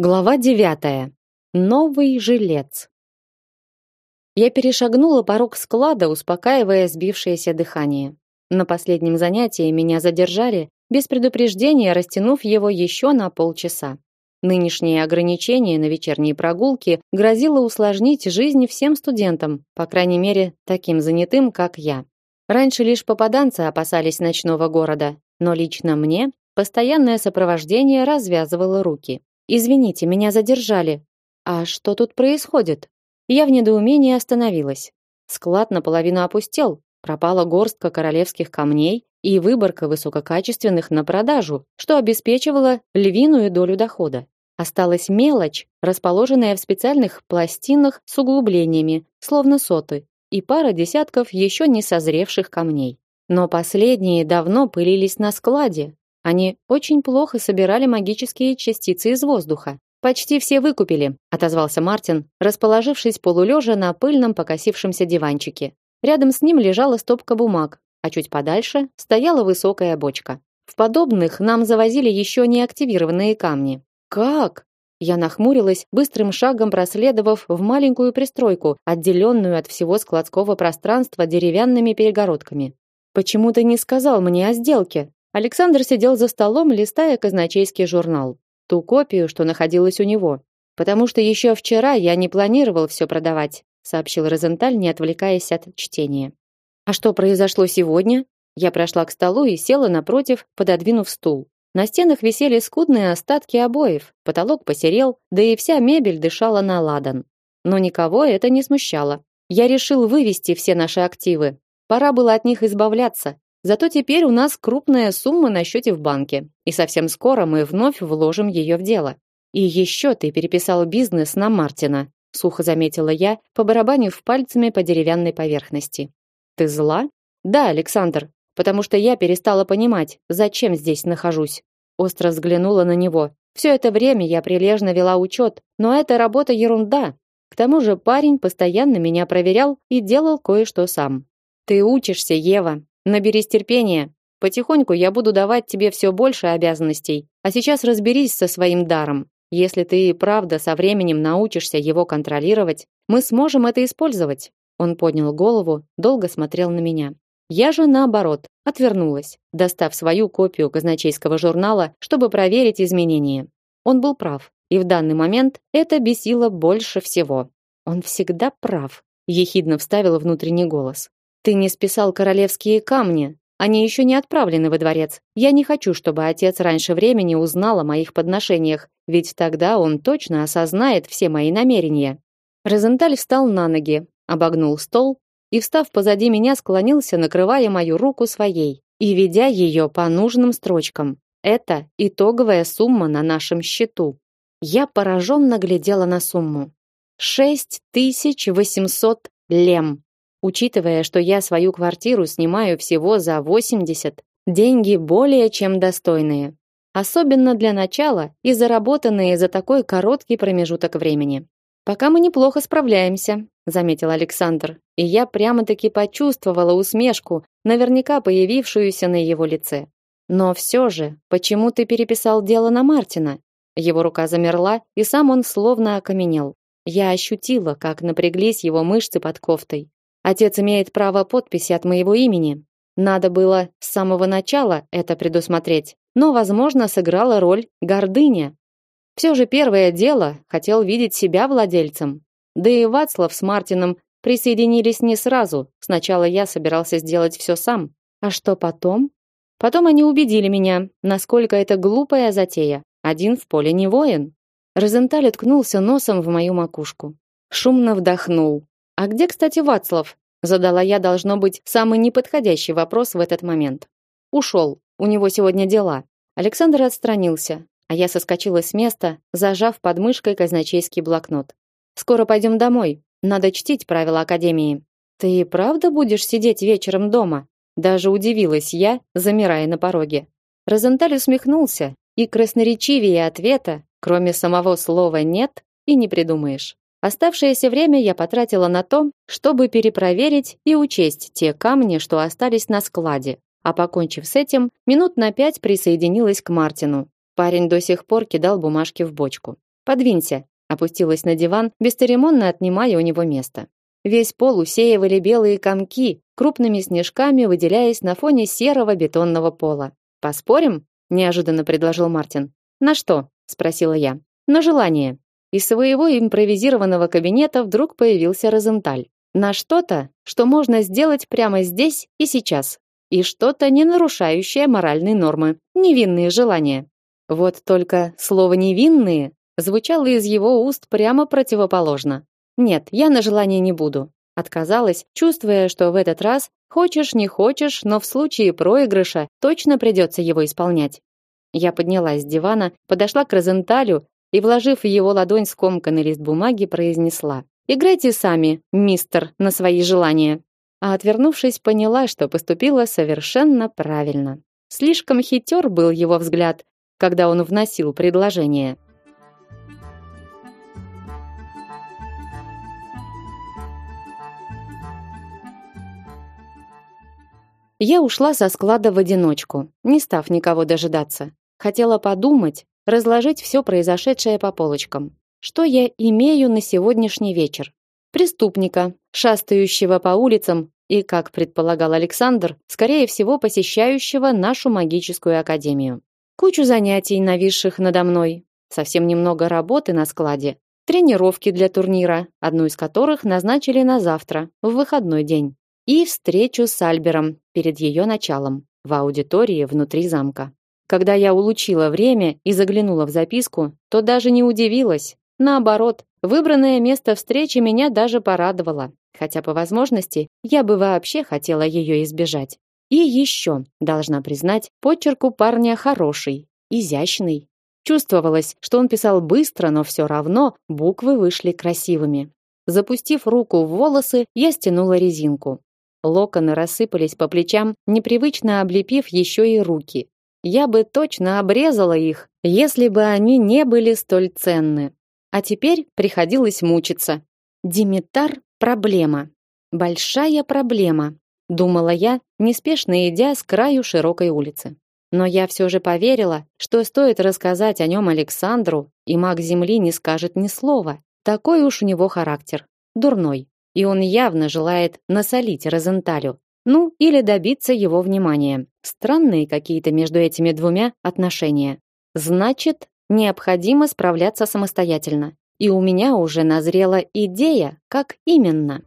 Глава девятая. Новый жилец. Я перешагнула порог склада, успокаивая сбившееся дыхание. На последнем занятии меня задержали, без предупреждения растянув его еще на полчаса. Нынешнее ограничение на вечерние прогулки грозило усложнить жизнь всем студентам, по крайней мере, таким занятым, как я. Раньше лишь попаданцы опасались ночного города, но лично мне постоянное сопровождение развязывало руки. Извините, меня задержали. А что тут происходит? Я в недоумении остановилась. Склад наполовину опустел, пропала горстка королевских камней и выборка высококачественных на продажу, что обеспечивало львиную долю дохода. Осталась мелочь, расположенная в специальных пластинах с углублениями, словно соты, и пара десятков еще не созревших камней. Но последние давно пылились на складе, они очень плохо собирали магические частицы из воздуха. Почти все выкупили, отозвался Мартин, расположившись полулежа на пыльном покосившемся диванчике. Рядом с ним лежала стопка бумаг, а чуть подальше стояла высокая бочка. В подобных нам завозили еще не активированные камни. Как? Я нахмурилась, быстрым шагом проследовав в маленькую пристройку, отделенную от всего складского пространства деревянными перегородками. Почему ты не сказал мне о сделке? Александр сидел за столом, листая казначейский журнал, ту копию, что находилась у него. Потому что еще вчера я не планировал все продавать, сообщил Розенталь, не отвлекаясь от чтения. А что произошло сегодня? Я прошла к столу и села напротив, пододвинув стул. На стенах висели скудные остатки обоев, потолок посерел, да и вся мебель дышала на ладан. Но никого это не смущало. Я решил вывести все наши активы. Пора было от них избавляться, Зато теперь у нас крупная сумма на счете в банке, и совсем скоро мы вновь вложим ее в дело. И еще ты переписал бизнес на Мартина, сухо заметила я, побарабанив пальцами по деревянной поверхности. Ты зла? Да, Александр, потому что я перестала понимать, зачем здесь нахожусь. Остро взглянула на него. Все это время я прилежно вела учет, но эта работа ерунда. К тому же парень постоянно меня проверял и делал кое-что сам. Ты учишься, Ева, Наберись терпения. Потихоньку я буду давать тебе все больше обязанностей. А сейчас разберись со своим даром. Если ты и правда со временем научишься его контролировать, мы сможем это использовать. Он поднял голову, долго смотрел на меня. Я же наоборот, отвернулась, достав свою копию казначейского журнала, чтобы проверить изменения. Он был прав, и в данный момент это бесило больше всего. Он всегда прав, ехидно вставил внутренний голос. Ты не списал королевские камни. Они еще не отправлены во дворец. Я не хочу, чтобы отец раньше времени узнал о моих подношениях, ведь тогда он точно осознает все мои намерения. Розенталь встал на ноги, обогнул стол и, встав позади меня, склонился, накрывая мою руку своей и ведя ее по нужным строчкам. Это итоговая сумма на нашем счету. Я пораженно глядела на сумму. Шесть тысяч восемьсот лем. Учитывая, что я свою квартиру снимаю всего за 80, деньги более чем достойные. Особенно для начала и заработанные за такой короткий промежуток времени. Пока мы неплохо справляемся, заметил Александр, и я прямо-таки почувствовала усмешку, наверняка появившуюся на его лице. Но все же, почему ты переписал дело на Мартина? Его рука замерла, и сам он словно окаменел. Я ощутила, как напряглись его мышцы под кофтой. Отец имеет право подписи от моего имени. Надо было с самого начала это предусмотреть, но, возможно, сыграла роль гордыня. Все же первое дело хотел видеть себя владельцем. Да и Вацлав с Мартином присоединились не сразу. Сначала я собирался сделать все сам. А что потом? Потом они убедили меня, насколько это глупая затея. Один в поле не воин. Розенталь ткнулся носом в мою макушку. Шумно вдохнул. А где, кстати, Вацлав? Задала я, должно быть, самый неподходящий вопрос в этот момент. Ушел. У него сегодня дела. Александр отстранился, а я соскочила с места, зажав под мышкой казначейский блокнот. Скоро пойдем домой. Надо чтить правила академии. Ты и правда будешь сидеть вечером дома? Даже удивилась я, замирая на пороге. Розенталь усмехнулся, и красноречивее ответа, кроме самого слова нет, и не придумаешь. Оставшееся время я потратила на то, чтобы перепроверить и учесть те камни, что остались на складе. А покончив с этим, минут на пять присоединилась к Мартину. Парень до сих пор кидал бумажки в бочку. Подвинься, опустилась на диван, бесцеремонно отнимая у него место. Весь пол усеивали белые комки, крупными снежками выделяясь на фоне серого бетонного пола. Поспорим? неожиданно предложил Мартин. На что? спросила я. На желание. Из своего импровизированного кабинета вдруг появился Розенталь. На что-то, что можно сделать прямо здесь и сейчас. И что-то, не нарушающее моральные нормы. Невинные желания. Вот только слово «невинные» звучало из его уст прямо противоположно. Нет, я на желание не буду. Отказалась, чувствуя, что в этот раз, хочешь не хочешь, но в случае проигрыша точно придется его исполнять. Я поднялась с дивана, подошла к Розенталю и, вложив в его ладонь скомканный лист бумаги, произнесла: "Играйте сами, мистер, на свои желания". А отвернувшись, поняла, что поступила совершенно правильно. Слишком хитер был его взгляд, когда он вносил предложение. Я ушла со склада в одиночку, не став никого дожидаться. Хотела подумать, разложить все произошедшее по полочкам. Что я имею на сегодняшний вечер? Преступника, шастающего по улицам и, как предполагал Александр, скорее всего, посещающего нашу магическую академию. Кучу занятий, нависших надо мной, совсем немного работы на складе, тренировки для турнира, одну из которых назначили на завтра, в выходной день, и встречу с Альбером перед ее началом в аудитории внутри замка. Когда я улучила время и заглянула в записку, то даже не удивилась. Наоборот, выбранное место встречи меня даже порадовало, хотя по возможности я бы вообще хотела ее избежать. И еще, должна признать, почерк у парня хороший, изящный. Чувствовалось, что он писал быстро, но все равно буквы вышли красивыми. Запустив руку в волосы, я стянула резинку. Локоны рассыпались по плечам, непривычно облепив еще и руки. Я бы точно обрезала их, если бы они не были столь ценны. А теперь приходилось мучиться. Димитар проблема. Большая проблема, думала я, неспешно идя с краю широкой улицы. Но я все же поверила, что стоит рассказать о нем Александру, и маг земли не скажет ни слова. Такой уж у него характер, дурной, и он явно желает насолить Розенталю. Ну, или добиться его внимания. Странные какие-то между этими двумя отношения. Значит, необходимо справляться самостоятельно. И у меня уже назрела идея, как именно.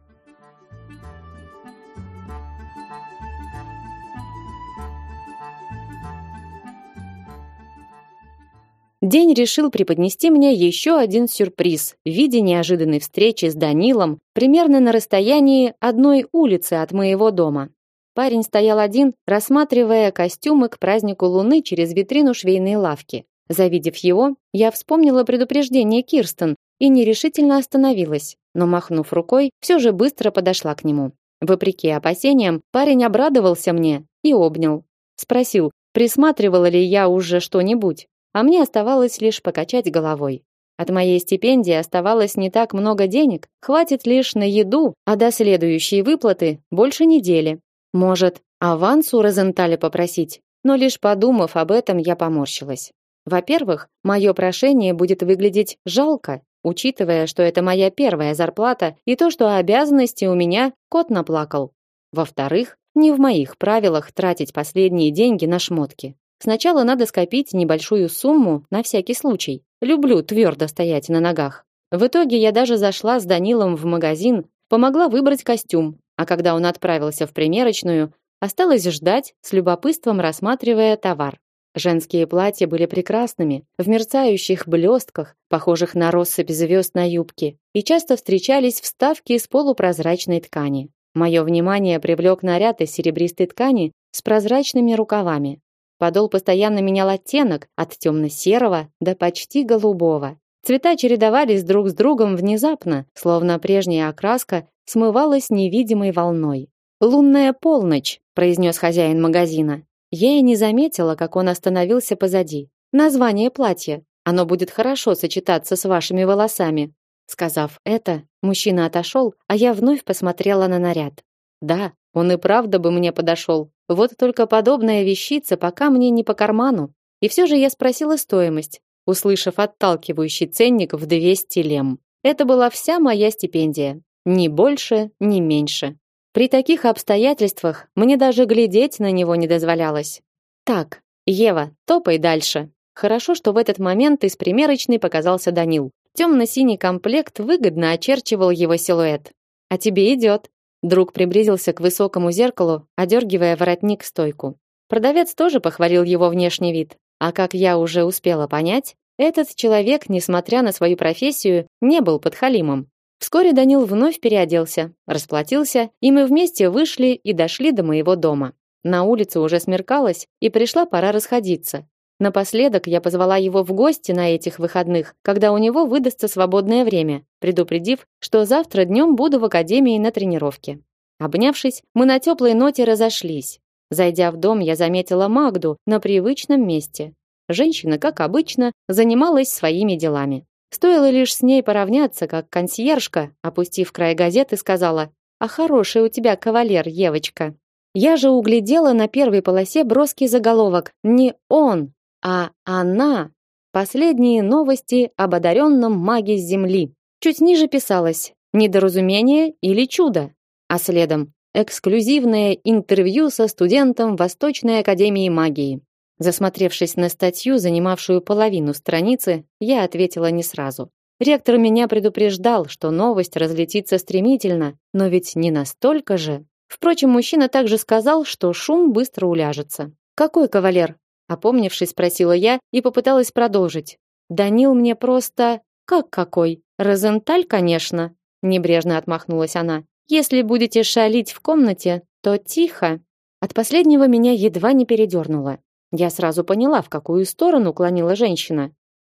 День решил преподнести мне еще один сюрприз в виде неожиданной встречи с Данилом примерно на расстоянии одной улицы от моего дома. Парень стоял один, рассматривая костюмы к празднику Луны через витрину швейной лавки. Завидев его, я вспомнила предупреждение Кирстен и нерешительно остановилась, но махнув рукой, все же быстро подошла к нему. Вопреки опасениям, парень обрадовался мне и обнял. Спросил, присматривала ли я уже что-нибудь а мне оставалось лишь покачать головой. От моей стипендии оставалось не так много денег, хватит лишь на еду, а до следующей выплаты больше недели. Может, аванс у Розенталя попросить? Но лишь подумав об этом, я поморщилась. Во-первых, мое прошение будет выглядеть жалко, учитывая, что это моя первая зарплата и то, что обязанности у меня кот наплакал. Во-вторых, не в моих правилах тратить последние деньги на шмотки. Сначала надо скопить небольшую сумму на всякий случай. Люблю твердо стоять на ногах. В итоге я даже зашла с Данилом в магазин, помогла выбрать костюм, а когда он отправился в примерочную, осталось ждать, с любопытством рассматривая товар. Женские платья были прекрасными, в мерцающих блестках, похожих на россыпь звезд на юбке, и часто встречались вставки из полупрозрачной ткани. Мое внимание привлек наряд из серебристой ткани с прозрачными рукавами. Подол постоянно менял оттенок от темно-серого до почти голубого. Цвета чередовались друг с другом внезапно, словно прежняя окраска смывалась невидимой волной. «Лунная полночь», — произнес хозяин магазина. Я и не заметила, как он остановился позади. «Название платья. Оно будет хорошо сочетаться с вашими волосами». Сказав это, мужчина отошел, а я вновь посмотрела на наряд. Да, он и правда бы мне подошел. Вот только подобная вещица пока мне не по карману. И все же я спросила стоимость. услышав отталкивающий ценник в 200 лем. Это была вся моя стипендия, ни больше, ни меньше. При таких обстоятельствах мне даже глядеть на него не дозволялось. Так, Ева, топай дальше. Хорошо, что в этот момент из примерочной показался Данил. Темно-синий комплект выгодно очерчивал его силуэт. А тебе идет. Друг приблизился к высокому зеркалу, одергивая воротник стойку. Продавец тоже похвалил его внешний вид. А как я уже успела понять, этот человек, несмотря на свою профессию, не был подхалимом. Вскоре Данил вновь переоделся, расплатился, и мы вместе вышли и дошли до моего дома. На улице уже смеркалось, и пришла пора расходиться. Напоследок я позвала его в гости на этих выходных, когда у него выдастся свободное время, предупредив, что завтра днем буду в академии на тренировке. Обнявшись, мы на теплой ноте разошлись. Зайдя в дом, я заметила Магду на привычном месте. Женщина, как обычно, занималась своими делами. Стоило лишь с ней поравняться, как консьержка, опустив край газеты, сказала: "А хороший у тебя кавалер, Евочка". Я же углядела на первой полосе броский заголовок: не он, а она. Последние новости об одаренном маге Земли. Чуть ниже писалось: недоразумение или чудо. А следом: эксклюзивное интервью со студентом Восточной академии магии. Засмотревшись на статью, занимавшую половину страницы, я ответила не сразу. Ректор меня предупреждал, что новость разлетится стремительно, но ведь не настолько же. Впрочем, мужчина также сказал, что шум быстро уляжется. Какой кавалер? Опомнившись, спросила я и попыталась продолжить. Данил мне просто как какой? Розенталь, конечно, небрежно отмахнулась она. Если будете шалить в комнате, то тихо. От последнего меня едва не передернуло. Я сразу поняла, в какую сторону клонила женщина.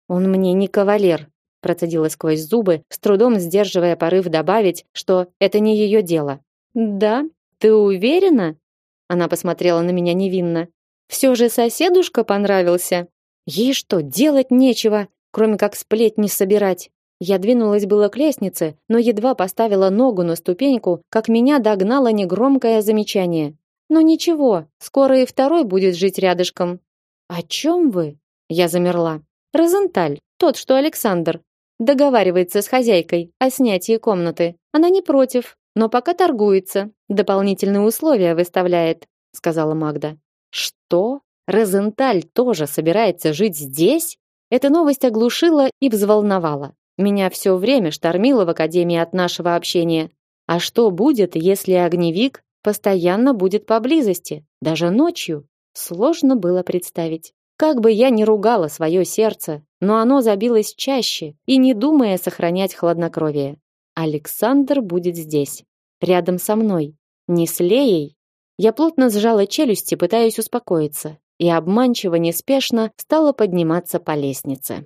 Он мне не кавалер, процедила сквозь зубы, с трудом сдерживая порыв добавить, что это не ее дело. Да, ты уверена? Она посмотрела на меня невинно. Все же соседушка понравился. Ей что, делать нечего, кроме как сплетни собирать. Я двинулась было к лестнице, но едва поставила ногу на ступеньку, как меня догнало негромкое замечание. Но ничего, скоро и второй будет жить рядышком. О чем вы? Я замерла. Розенталь, тот, что Александр, договаривается с хозяйкой о снятии комнаты. Она не против, но пока торгуется, дополнительные условия выставляет, сказала Магда. Что? Розенталь тоже собирается жить здесь? Эта новость оглушила и взволновала. Меня все время штормило в академии от нашего общения. А что будет, если огневик постоянно будет поблизости, даже ночью. Сложно было представить. Как бы я ни ругала свое сердце, но оно забилось чаще и не думая сохранять хладнокровие. Александр будет здесь, рядом со мной, не с Леей. Я плотно сжала челюсти, пытаясь успокоиться, и обманчиво неспешно стала подниматься по лестнице.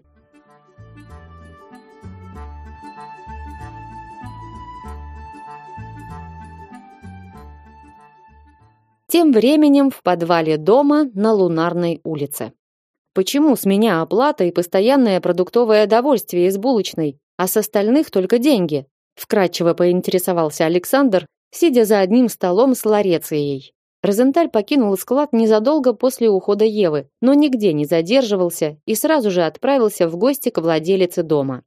Тем временем в подвале дома на Лунарной улице. Почему с меня оплата и постоянное продуктовое довольствие из булочной, а с остальных только деньги? Вкратчиво поинтересовался Александр, сидя за одним столом с Ларецией. Розенталь покинул склад незадолго после ухода Евы, но нигде не задерживался и сразу же отправился в гости к владелице дома.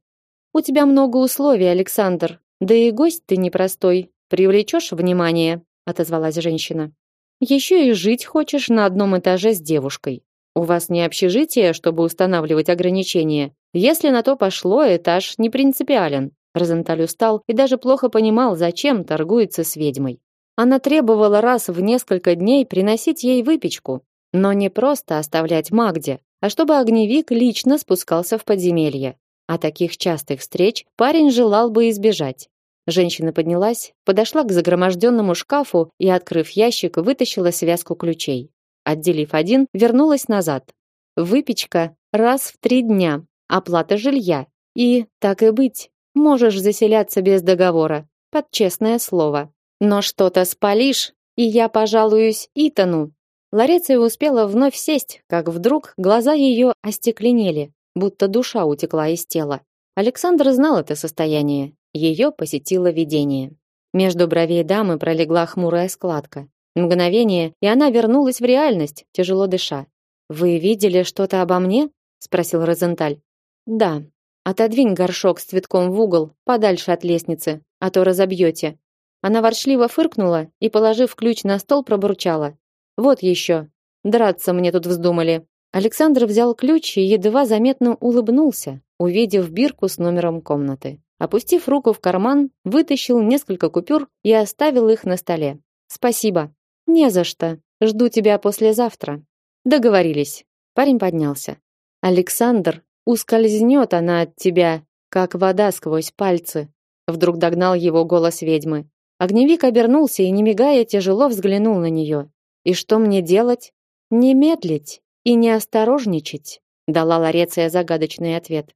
У тебя много условий, Александр. Да и гость ты непростой. Привлечешь внимание, отозвалась женщина. Еще и жить хочешь на одном этаже с девушкой. У вас не общежитие, чтобы устанавливать ограничения. Если на то пошло, этаж не принципиален. Розенталь устал и даже плохо понимал, зачем торгуется с ведьмой. Она требовала раз в несколько дней приносить ей выпечку, но не просто оставлять Магде, а чтобы огневик лично спускался в подземелье. А таких частых встреч парень желал бы избежать. Женщина поднялась, подошла к загроможденному шкафу и, открыв ящик, вытащила связку ключей. Отделив один, вернулась назад. Выпечка раз в три дня, оплата жилья. И, так и быть, можешь заселяться без договора, под честное слово. Но что-то спалишь, и я пожалуюсь Итану. Лареция успела вновь сесть, как вдруг глаза ее остекленели, будто душа утекла из тела. Александр знал это состояние ее посетило видение. Между бровей дамы пролегла хмурая складка. Мгновение, и она вернулась в реальность, тяжело дыша. Вы видели что-то обо мне? спросил Розенталь. Да. Отодвинь горшок с цветком в угол, подальше от лестницы, а то разобьете. Она ворчливо фыркнула и, положив ключ на стол, пробурчала: "Вот еще. Драться мне тут вздумали". Александр взял ключ и едва заметно улыбнулся, увидев бирку с номером комнаты. Опустив руку в карман, вытащил несколько купюр и оставил их на столе. Спасибо. Не за что. Жду тебя послезавтра. Договорились. Парень поднялся. Александр, ускользнет она от тебя, как вода сквозь пальцы. Вдруг догнал его голос ведьмы. Огневик обернулся и не мигая тяжело взглянул на нее. И что мне делать? Не медлить и не осторожничать, дала Лареция загадочный ответ.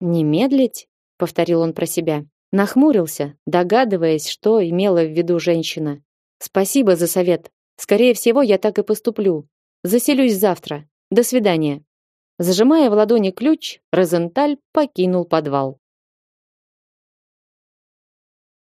Не медлить? повторил он про себя. Нахмурился, догадываясь, что имела в виду женщина. Спасибо за совет. Скорее всего, я так и поступлю. Заселюсь завтра. До свидания. Зажимая в ладони ключ, Розенталь покинул подвал.